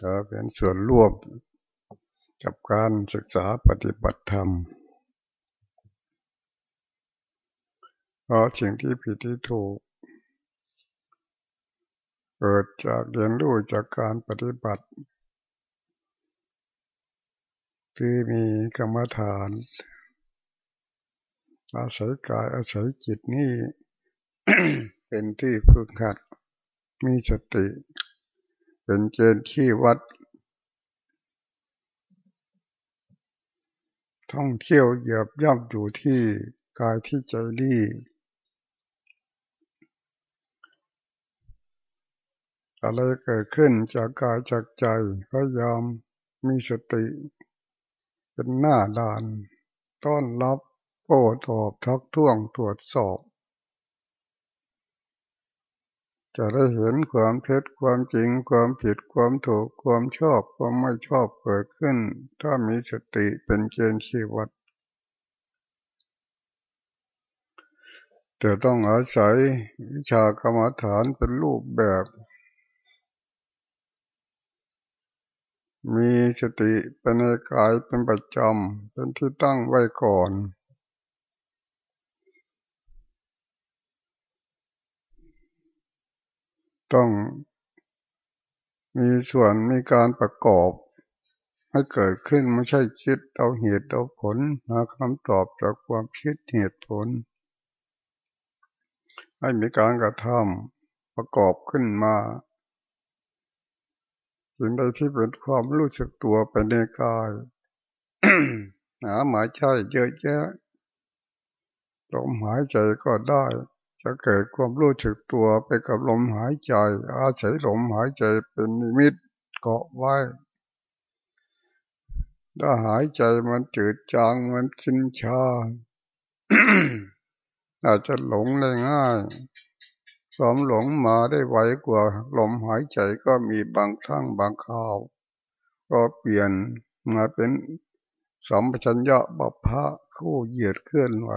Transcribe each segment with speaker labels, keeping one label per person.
Speaker 1: ก็เป็นส่วนร่วมกับการศึกษาปฏิบัติธรรมเพราะสิ่งที่ผิดที่ถูก เกิดจากเรียนรู้จากการปฏิบัติ ที่มีกรรมฐาน อาศัยกายอาศัยจิตนี่เป็นที่พึงขัด มีสติ เป็นเจนที่วัด ท่องเที่ยวเหยียบย่ำอยู่ที่กายที่ใจนี่อะไรเกิดขึ้นจากกายจากใจพยายามมีสติ เป็นหน้าด่าน ต้อนรับ โอ้ตอบทักท้วงตรวจสอบ จะได้เห็นความเท็จความจริงความผิดความถูกความชอบความไม่ชอบเกิดขึ้น ถ้ามีสติเป็นเกณฑ์ชีวิตแต่ต้องอาศัยวิชากรรมฐานเป็นรูปแบบ มีสติเป็นในกายเป็นประจำเป็นที่ตั้งไว้ก่อน ต้องมีส่วนมีการประกอบให้เกิดขึ้นไม่ใช่คิดเอาเหตุเอาผลหาคำตอบจากความคิดเหตุผล ให้มีการกระทำประกอบขึ้นมาสิ่งใดที่เป็นความรู้สึกตัวไปในกายหาหมายใช่เยอะแยะลมหายใจก็ได้ จะเกิดความรู้สึกตัวไปกับลมหายใจ อาศัยลมหายใจเป็นนิมิตเกาะไว้ ถ้าหายใจมันจืดจางมันชินชาอาจจะหลงได้ง่ายความหลงมาได้ไวกว่าลมหายใจก็มีบางครั้งบางคราว ก็เปลี่ยนมาเป็นสัมปชัญญะบัพพะคู่เหยียดเคลื่อนไหว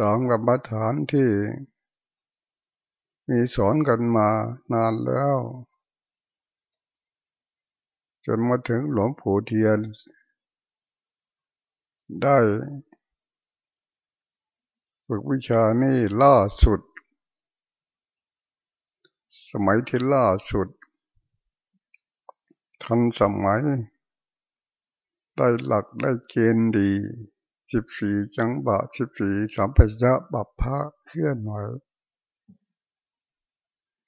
Speaker 1: ตามกับมฐานที่มีสอนกันมานานแล้ว จนมาถึงหลวงปู่เทียน ได้ฝึกวิชานี่ล่าสุด สมัยที่ล่าสุด ทันสมัย ได้หลักได้เกณฑ์ดี สิบสี่จังบะสิบสี่สามปัญญาบัพพะเคลื่อนไหว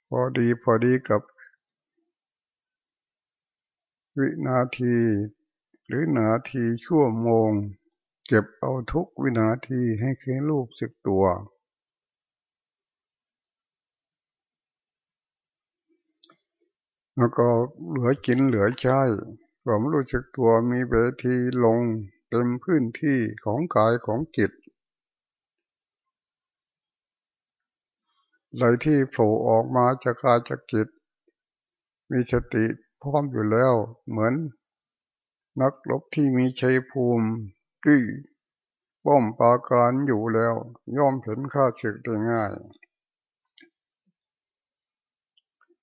Speaker 1: พอดีพอดีกับ วินาที หรือนาทีชั่วโมง เก็บเอาทุกวินาทีให้คืนรูปสึกตัว แล้วก็เหลือกินเหลือใช้ความรู้สึกตัวมีเวทีลง เต็มพื้นที่ของกายของจิตอะไรที่โผล่ออกมาจากกายจากจิต มีสติพร้อมอยู่แล้ว เหมือนนักลบที่มีชัยภูมิที่ป้อมปาการอยู่แล้ว ย่อมเห็นข้าศึกได้ง่าย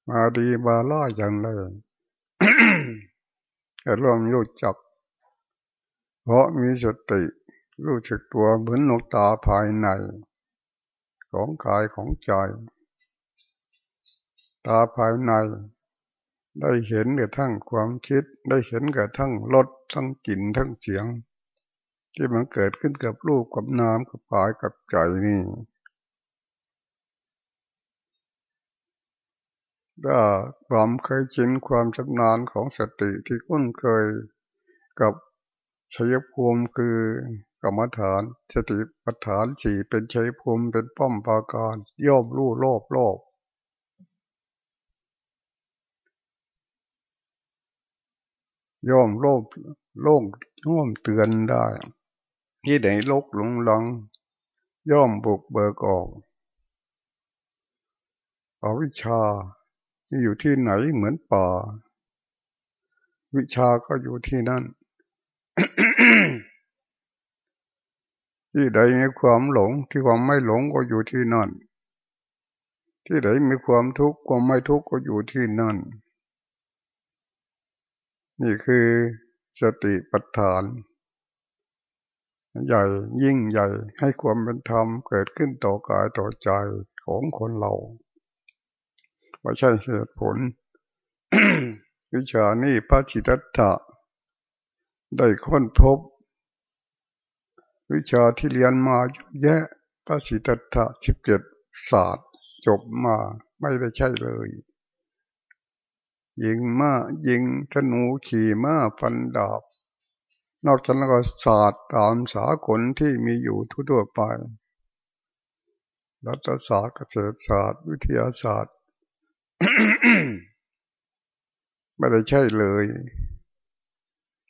Speaker 1: มาดีบาล่าอย่างเลยแต่ร่วมรู้จัก เพราะมีสติรู้สึกตัวเหมือนหนกตาภายใน ของกายของใจ ตาภายใน ได้เห็นกระทั่งความคิด ได้เห็นกระทั่งรสทั้งกลิ่นทั้งเสียง ที่มันเกิดขึ้นกับรูปกับนามกับกายกับใจนี่ถ้าความเคยชินความชำนาญของสติที่คุ้นเคยกับ ชัยภูมิคือกรรมฐานสติปัฏฐานสี่เป็นชัยภูมิเป็นป้อมปาการย่อมรู้โลภโลภย่อมโลภโล่งย่อมเตือนได้ที่ไหนลกหลงหลัง ย่อมบุกเบิกออกอวิชาที่อยู่ที่ไหนเหมือนป่า วิชาก็อยู่ที่นั่น ที่ใดมีความหลงที่ความไม่หลงก็อยู่ที่นั่น ที่ใดมีความทุกข์ความไม่ทุกข์ก็อยู่ที่นั่น นี่คือสติปัฏฐานใหญ่ยิ่งใหญ่ให้ความเป็นธรรมเกิดขึ้นต่อกายต่อใจของคนเราไม่ใช่เหตุผลวิชานี้พระจิตตะ ได้ค้นพบ วิชาที่เรียนมาเยอะแยะพระสิทธัตถะสิบเจ็ดศาสตร์ จบมาไม่ได้ใช่เลยยิงมายิงธนูขี่ม้าฟันดาบ นอกจากนั้นก็ศาสตร์ตามสากลที่มีอยู่ทั่วไป รัฐศาสตร์เกษตรศาสตร์ วิทยาศาสตร์ ไม่ได้ใช่เลย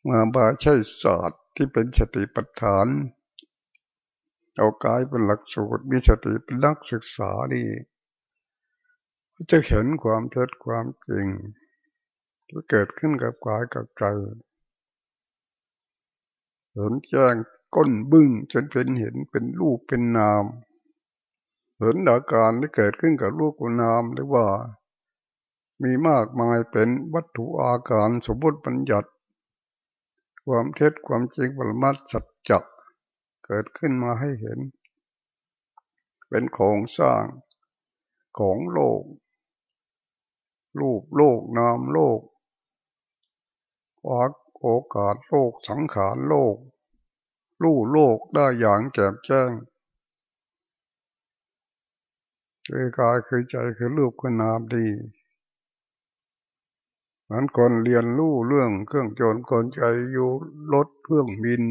Speaker 1: มาบาใช่ศาสตร์ที่เป็นสติปัฏฐาน เอากายเป็นหลักสูตรมีสติเป็นนักศึกษาดีจะเห็นความเท็จความจริงที่เกิดขึ้นกับกายกับใจเห็นแจ้งก้นบึ้งจนเป็นเห็นเป็นรูปเป็นนาม เห็นอาการที่เกิดขึ้นกับรูปกับนามหรือว่า มีมากมายเป็นวัตถุอาการสมบูรณ์บัญญัติ ความเท็จความจริงปรมัตสัจจะเกิดขึ้นมาให้เห็น เป็นโครงสร้างของโลก รูปโลกนามโลกโอกาสโลกสังขารโลก รู้โลกได้อย่างแจ่มแจ้งคือกายคือใจคือรูปคือนามดี เหมือนคนเรียนรู้เรื่องเครื่องจนคนใจอยู่รถเครื่องบิน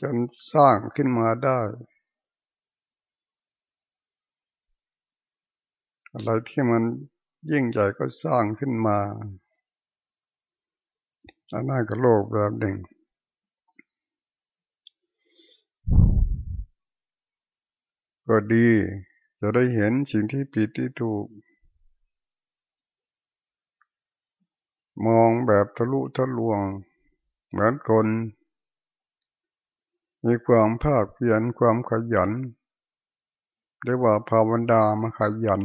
Speaker 1: จนสร้างขึ้นมาได้ อะไรที่มันยิ่งใหญ่ก็สร้างขึ้นมาอันนั้นก็โลกแบบหนึ่งก็ดี จะได้เห็นสิ่งที่ผิดที่ถูก มองแบบทะลุทะลวง เหมือนคน มีความภาคเพียรความขยันเรียกว่าภาวนามาขยัน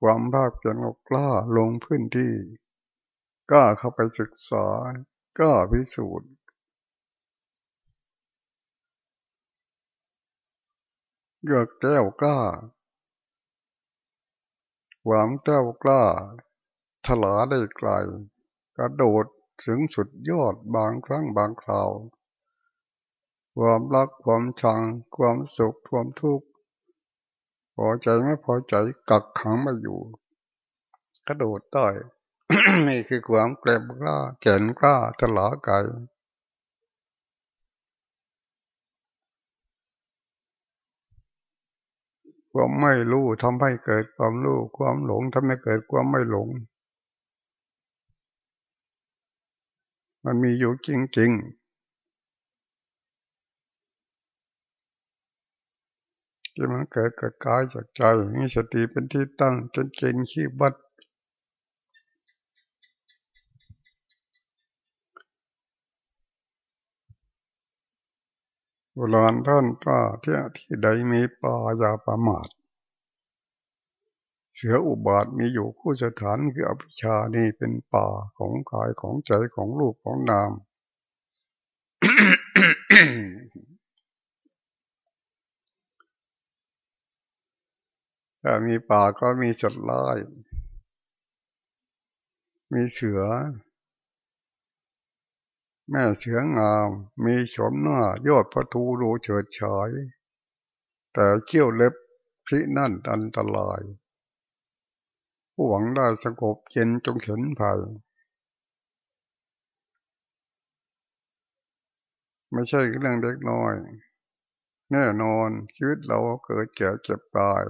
Speaker 1: ความภาคเพียรกล้าลงพื้นที่กล้าเข้าไปศึกษากล้าพิสูจน์เลือกแก้วกล้าหวังแก้วกล้า ถลาได้ไกล กระโดดถึงสุดยอดบางครั้งบางคราว ความรักความชัง ความสุขความทุกข์พอใจไม่พอใจกักขังมาอยู่ กระโดดได้นี่คือความแกร่งกล้าแก่นกล้าถลาไกลความไม่รู้ทำให้เกิดความรู้ ความหลงทำให้เกิดความไม่หลง มันมีอยู่จริงๆที่มันเกิดกับกายจากใจมีสติเป็นที่ตั้งจนเก่งขี้บัดโบราณท่านก็ที่ที่ใดมีป่าอย่าประมาท เสืออุบาทมีอยู่คู่สถานคืออภิชานี่เป็นป่าของกายของใจของรูปของนาม ถ้ามีป่าก็มีสัตว์ร้ายมีเสือ แม่เสืองาม มีชมหน้ายอดพระทูรูเฉิดฉาย แต่เขี้ยวเล็บที่นั่นอันตราย ผู้หวังได้สงบเย็นจงเฉินภัยไม่ใช่เรื่องเล็กน้อย แน่นอนชีวิตเราเกิดแก่เจ็บตาย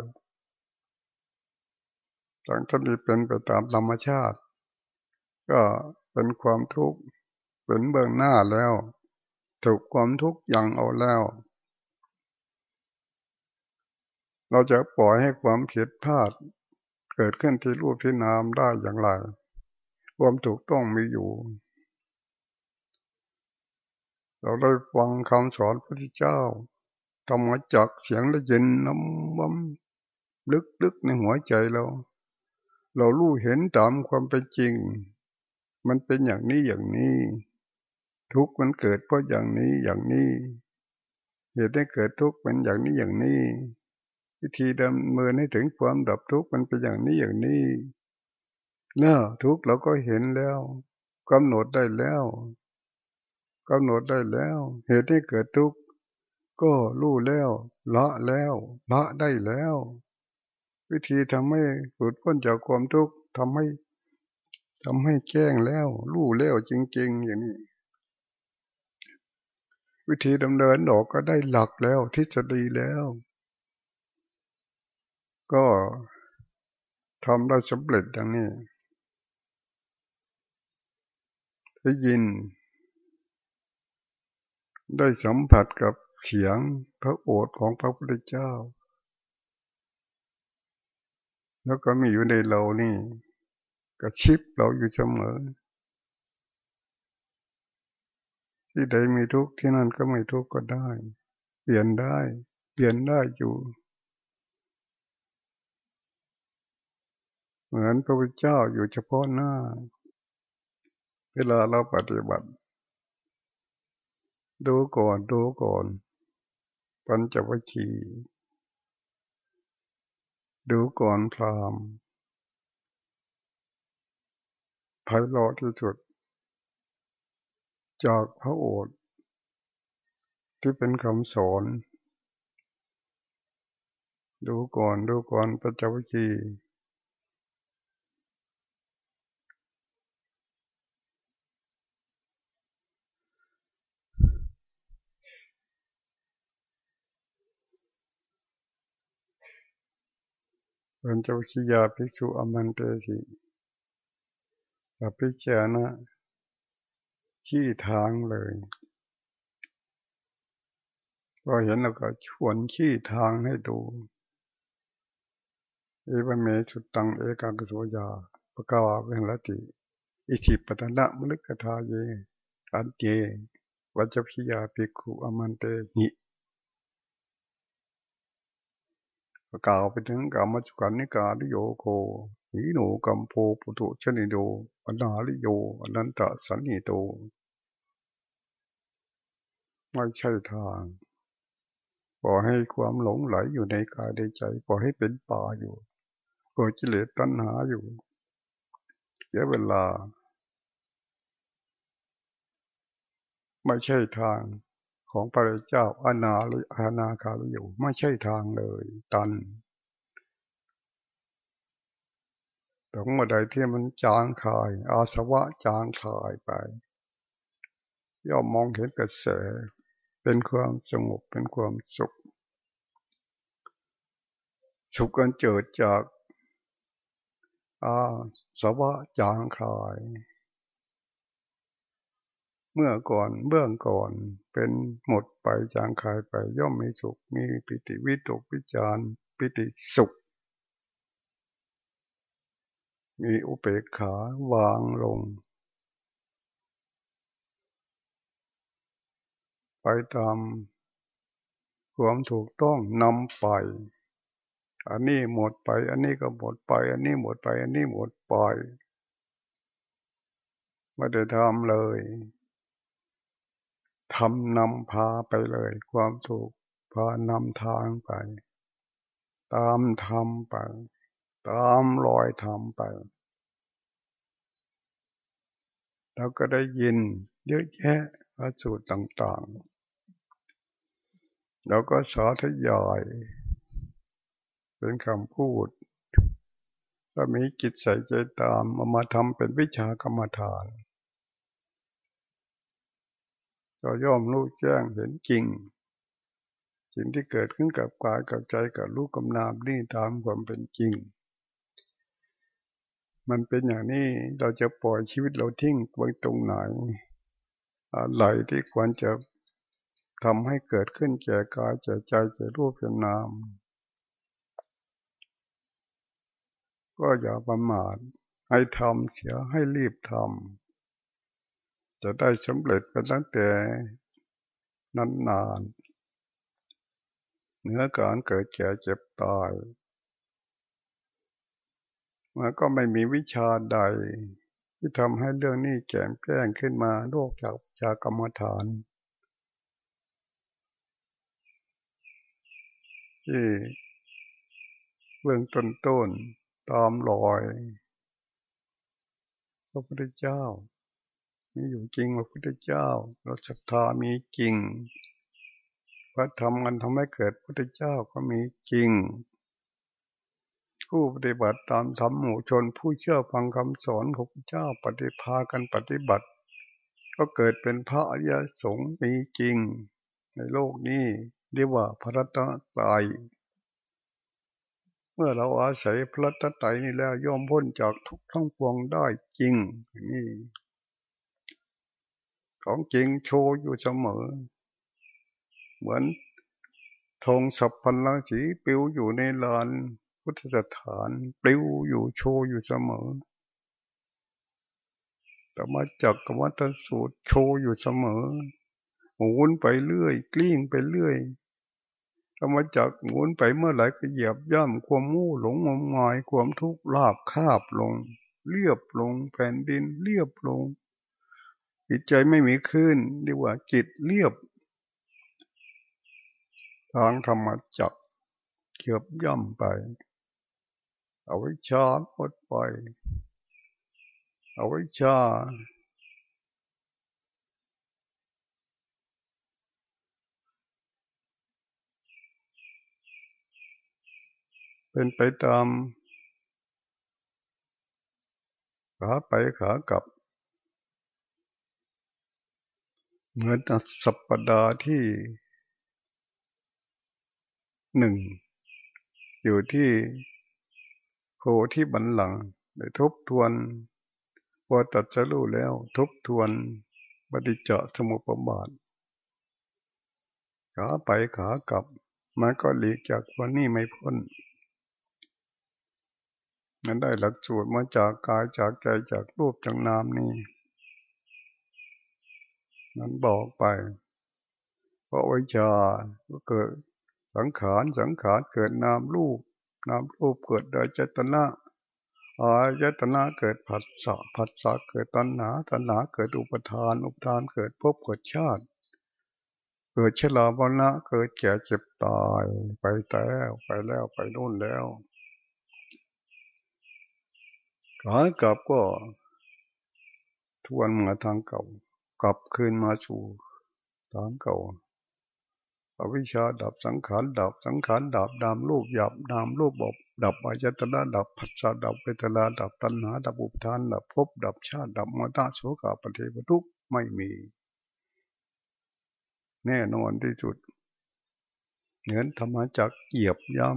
Speaker 1: ทั้งที่เป็นไปตามธรรมชาติ ก็เป็นความทุกข์เป็นเบื้องหน้าแล้ว ถูกความทุกข์ยังเอาแล้ว เราจะปล่อยให้ความผิดพลาด เกิดขึ้นที่รูปที่นามได้อย่างไรความถูกต้องมีอยู่ เราได้ฟังคำสอนพระพุทธเจ้าธรรมจักเสียงได้ยินน้ำมันลึกๆในหัวใจเรา เรารู้เห็นตามความเป็นจริง มันเป็นอย่างนี้อย่างนี้ ทุกข์มันเกิดเพราะอย่างนี้อย่างนี้ เหตุให้เกิดทุกข์เป็นอย่างนี้อย่างนี้ วิธีดำเนินให้ถึงความดับทุกข์มันเป็นอย่างนี้อย่างนี้เน้อทุกข์เราก็เห็นแล้วกำหนดได้แล้วกำหนดได้แล้ว เหตุที่เกิดทุกข์ก็รู้แล้วละแล้วละได้แล้ว วิธีทำให้หลุดพ้นจากความทุกข์ทำให้ทำให้แจ้งแล้วรู้แล้วจริง ๆ อย่างนี้ วิธีดำเนินออกก็ได้หลักแล้วทฤษฎีแล้ว ก็ทำได้สำเร็จอย่างนี้ได้ยิน ได้สัมผัสกับเสียงพระโอษฐ์ของพระพุทธเจ้า แล้วก็มีอยู่ในเรานี่กระชิบเราอยู่เสมอ ที่ใดมีทุกข์ที่นั่นก็ไม่ทุกข์ก็ได้ เปลี่ยนได้ เปลี่ยนได้อยู่ เหมือนพระพุทธเจ้าอยู่เฉพาะหน้า เวลาเราปฏิบัติ ดูก่อนดูก่อนปัญจวัคคีดูก่อนพรามไพเราะที่สุด จากพระโอษฐ์ที่เป็นคำสอน ดูก่อนดูก่อนปัญจวัคคีย์ ปัญจวัคคียาภิกษุอมันเตสิอภิเจนะขี้ทางเลยพอเห็นแล้วก็ชวนขี้ทางให้ดูเอวเมสุตังเอกากโสยาปะกาวาเวหลติ อิสิปตนะมฤกทาเย อันเจวัจพิยาภิกขุอมันเตหิ กล่าวไปถึงกรรมจุกันนิกาลิโยโคหิโนกัมโพปุตุชนิโดอนาลิโยอนันตสันนิโต ไม่ใช่ทางปล่อยให้ความหลงไหลอยู่ในกายในใจปล่อยให้เป็นป่าอยู่ปล่อยกิเลสตัณหาอยู่เสียเวลา ไม่ใช่ทาง ของพระเจ้าอนาหรืออาณาคาลอยู่ไม่ใช่ทางเลย ตันตรงมาใดที่มันจางคาย อาสวะจางคายไป ย่อมมองเห็นกระแส เป็นความสงบเป็นความสุข สุขกันเกิดจากอาสวะจางคาย มื่อก่อนเบื้องก่อนเป็นหมดไปจางคายไปย่อมมีสุข มีปิติวิตกวิจารปิติสุข มีอุเบกขาวางลง ไปตามความถูกต้องนำไป อันนี้หมดไป อันนี้ก็หมดไป อันนี้หมดไป อันนี้หมดไป ไม่ได้ทำเลย ทำนำพาไปเลย ความถูกพานำทางไป ตามทำไป ตามรอยทำไป แล้วก็ได้ยินเยอะแยะพระสูตรต่างๆ แล้วก็สาธยาย เป็นคำพูดถ้ามีจิตใส่ใจตามเอามาทำเป็นวิชากรรมฐาน ก็ย่อมรู้แจ้งเห็นจริง สิ่งที่เกิดขึ้นกับกายกับใจกับลูกกำนามนี่ตามความเป็นจริง มันเป็นอย่างนี้เราจะปล่อยชีวิตเราทิ้งไว้ตรงไหนอะไรที่ควรจะทำให้เกิดขึ้นแก่กายแก่ใจแก่รูปแก่นาม ก็อย่าประมาทให้ทำเสียให้รีบทำ จะได้สำเร็จไปตั้งแต่นานๆเนื้อการเกิดแก่เจ็บตายมันก็ไม่มีวิชาใด ที่ทำให้เรื่องนี้แก่มแกล้งขึ้นมาโลกจากจากกรรมฐาน ที่เบื้องต้นต้นตามรอยพระพุทธเจ้า มีอยู่จริงพระพุทธเจ้า เราศรัทธามีจริงพระธรรมกันทำให้เกิดพุทธเจ้าก็มีจริง ผู้ปฏิบัติตามธรรมหมู่ชนผู้เชื่อฟังคำสอนของพระเจ้าปฏิภากันปฏิบัติ ก็เกิดเป็นพระอริยสงฆ์มีจริง ในโลกนี้เรียกว่าพระรัตนตรัยเมื่อเราอาศัยพระรัตนตรัยนี่แล้วย่อมพ้นจากทุกทั้งปวงได้จริงนี่ ของจริงโชว์อยู่เสมอ เหมือนธงสัพพันลังสีปิวอยู่ในลานพุทธสถานปลิวอยู่โชว์อยู่เสมอแต่มจากกรรมฐานสูตรโชว์อยู่เสมอหมุนไปเรื่อย กลิ้งไปเรื่อยธรรมจักหมุนไปเมื่อไหร่ก็เหยียบย่ำความมู่หลงงมงายความทุกข์ลาบคาบลง เรียบลงแผ่นดินเรียบลง จิตใจไม่มีขึ้นเรียกว่าจิตเรียบ ทางธรรมจักเกือบย่ำไป เอาไว้ชาหมดไป เอาไว้ชาเป็นไปตามขาไปขากลับ เหมือนสัปปดาห์ที่หนึ่ง อยู่ที่โคที่บันหลังได้ทบทวนพอตัดจะรู้แล้ว ทบทวนปฏิจจสมุปบาทขาไปขากลับมันก็หลีกจากวันนี้ไม่พ้นมันได้หลักสูตรมาจากกายจากใจจากรูปจากนามนี่ นั้นบอกไป เพราะวิชาก็เกิดสังขารสังขารเกิดนามรูปนามรูปเกิดโดยเจตนาอายตนาเกิดผัสสะผัสสะเกิดตัณหาตัณหาเกิดอุปทาน อุปทานเกิดภพเกิดชาติ เกิดชราบนะเกิดแก่เจ็บตายไปแล้วไปแล้วไปโน่นแล้วขากลับก็ทวนมาทางเก่า กลับคืนมาสู่ทางเก่าอวิชาดับสังขารดับสังขารดับดามรูปหยับดามรูปบบดับอายตนะดับผัสสะดับเวทนาดับตัณหาดับอุปทานดับภพดับชาติดับมรณะโสกาปฏิปทุกไม่มี แน่นอนที่สุดเหมือนธรรมจักเหยียบย่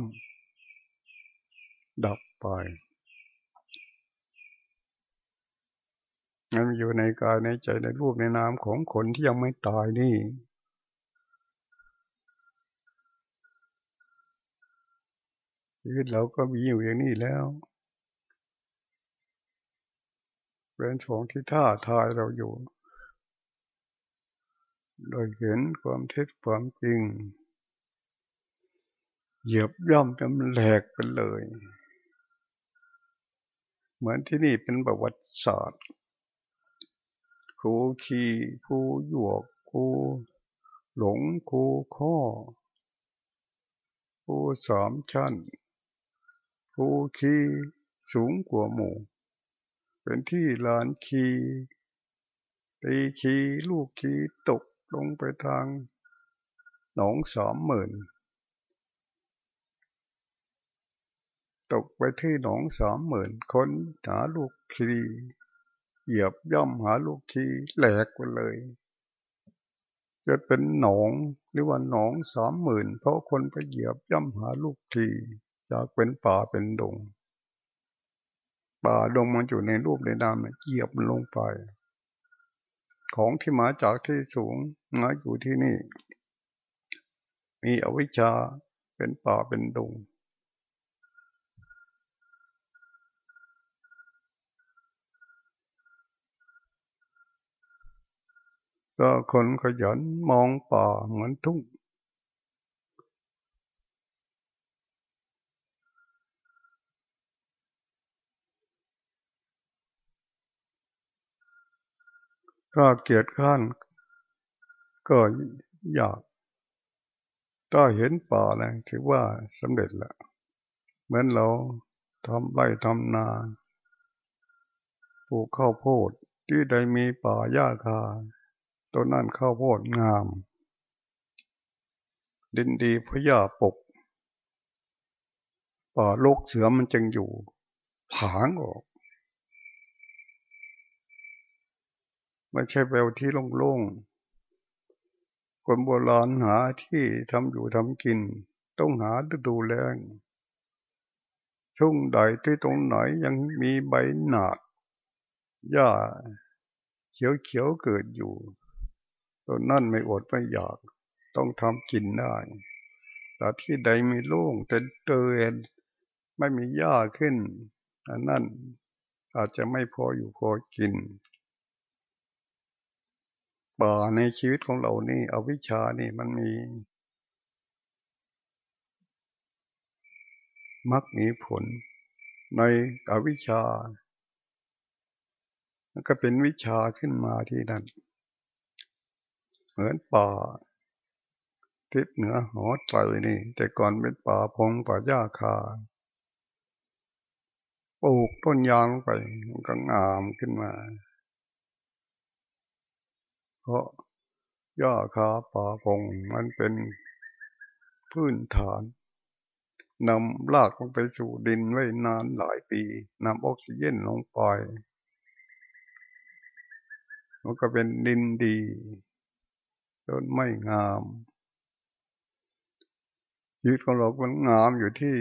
Speaker 1: ำดับไป มันอยู่ในกายในใจในรูปในนามของคนที่ยังไม่ตายนี่ชีวิตเราก็มีอยู่อย่างนี้แล้วเป็นของที่ท่าทายเราอยู่ โดยเห็นความเท็จความจริง เหยียบย่ำจนแหลกไปเลย เหมือนที่นี่เป็นประวัติศาสตร์ ครูขีครูหยวกครูหลงครูข้อครูสามชั้นภูคีสูงกว่าหมู่เป็นที่ลานคีตีคีลูกคีตกลงไปทางหนองสามหมื่นตกไปที่หนองสามหมื่นคนหาลูกคี เหยียบย่ำหาลูกคีแหลกไปเลยจะเป็นหนองหรือว่าหนองสามหมื่นเพราะคนไปเหยียบย่ำหาลูกทีจากเป็นป่าเป็นดง ป่าดงมันอยู่ในรูปในนามเหยียบมันลงไป ของที่มาจากที่สูงมาอยู่ที่นี่ มีอวิชชาเป็นป่าเป็นดง ก็คนขยันมองป่าเหมือนทุ่งก็เกียดข้านก็อยากถ้าเห็นป่าแล้วถือว่าสำเร็จแล้ว เหมือนเราทำไร่ทำนาปลูกข้าวโพดที่ใดมีป่าหญ้าคา ต้นนั้นข้าวโพดงาม ดินดีพระยาปกป่าโลกเสือมันจึงอยู่ผางออก ไม่ใช่แปลที่โล่งๆ คนโบราณหาที่ทำอยู่ทำกิน ต้องหาฤดูแรงทุ่งใดที่ตรงไหนยังมีใบหนาดหญ้าเขียวๆเกิดอยู่ ตัวนั่นไม่อดไม่อยาก ต้องทำกินได้แต่ที่ใดมีโล่งเต็นเตือนไม่มีหญ้าขึ้น อันนั้นอาจจะไม่พออยู่พอกินป่าในชีวิตของเรานี่อวิชานี่มันมีมักมีผลในอวิชาก็เป็นวิชาขึ้นมาที่นั่น เหมือนป่าทิศเหนือหอไตรนี่ แต่ก่อนเป็นป่าพงป่าหญ้าคาปลูกต้นยางไปมันก็งามขึ้นมา เพราะหญ้าคาป่าพงมันเป็นพื้นฐานนำรากลงไปสู่ดินไว้นานหลายปีนำออกซิเจนลงไปมันก็เป็นดินดี ต้นไม่งามชีวิตของเรามันงามอยู่ที่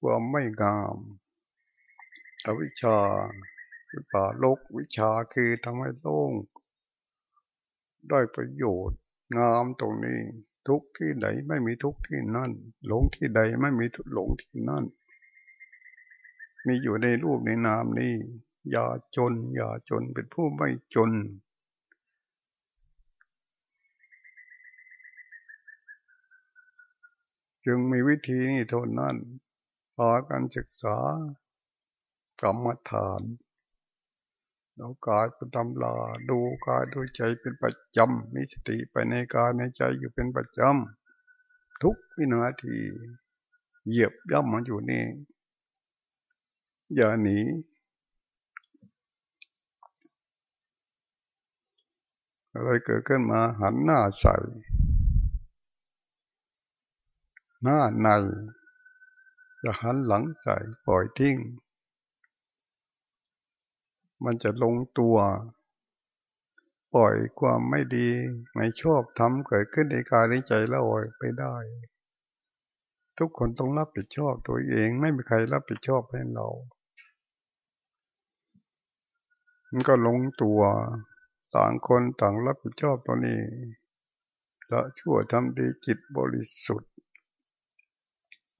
Speaker 1: ความไม่งามอวิชชาป่าโลกวิชาคือทำให้โล่งได้ประโยชน์งามตรงนี้ ทุกที่ไหนไม่มีทุกที่นั่น หลงที่ใดไม่มีหลงที่นั่น มีอยู่ในรูปในนามนี้ อย่าจน อย่าจนเป็นผู้ไม่จน จึงมีวิธีนี้เท่านั้นพาการศึกษากรรมฐานเรากายเป็นตำลาดูกายดูใจเป็นประจำมีสติไปในกายในใจอยู่เป็นประจำทุกวินาทีเหยียบย่ำมาอยู่นี่ อย่าหนีอะไรเกิดขึ้นมาหันหน้าใส่ หน้าในจะหันหลังใส่ปล่อยทิ้ง มันจะลงตัว ปล่อยความไม่ดี ไม่ชอบทำเกิดขึ้นในกายในใจแล้วอ่อยไปได้ ทุกคนต้องรับผิดชอบตัวเองไม่มีใครรับผิดชอบให้เรา มันก็ลงตัวต่างคนต่างรับผิดชอบตัวนี้ละชั่วทำดีจิตบริสุทธิ์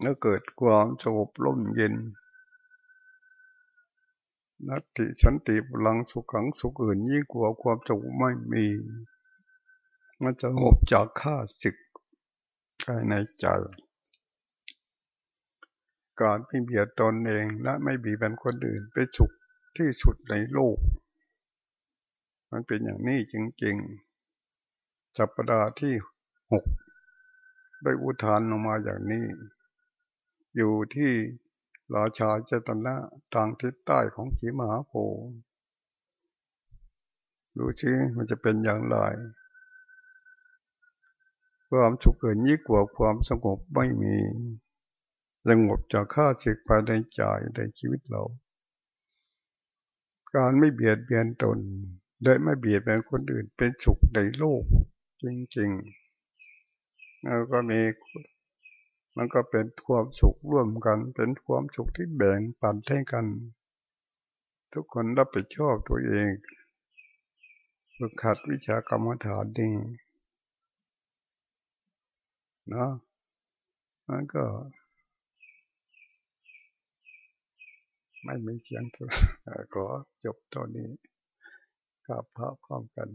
Speaker 1: แล้วเกิดความสงบร่มเย็น นัตติสันติพลังสุขังสุขอื่นยิ่งกว่าความสงบไม่มี มันจะงบจากข้าศึกภายในใจ การไม่เบียดตนเองและไม่บีบนคนอื่นเป็นสุขที่สุดในโลก มันเป็นอย่างนี้จริงๆสัปดาห์ที่หกได้อุทานออกมาอย่างนี้ อยู่ที่ราชาเจตนะทางทิศใต้ของขีมหาโพธิ์ดูชิมันจะเป็นอย่างไรความสุขเกินยิ่งกว่าความสงบไม่มีสงบจากข้าศึกภายในใจในชีวิตเรา การไม่เบียดเบียนตนและไม่เบียดเบียนคนอื่นเป็นสุขในโลกจริงๆแล้วก็มี มันก็เป็นความสุขร่วมกัน เป็นความสุขที่แบ่งปันให้กัน ทุกคนรับผิดชอบตัวเองฝึกขัดวิชากรรมฐานนี่นะมันก็ ไม่มีเสียงตัวก็จบตอนนี้กับพระพร้อมกัน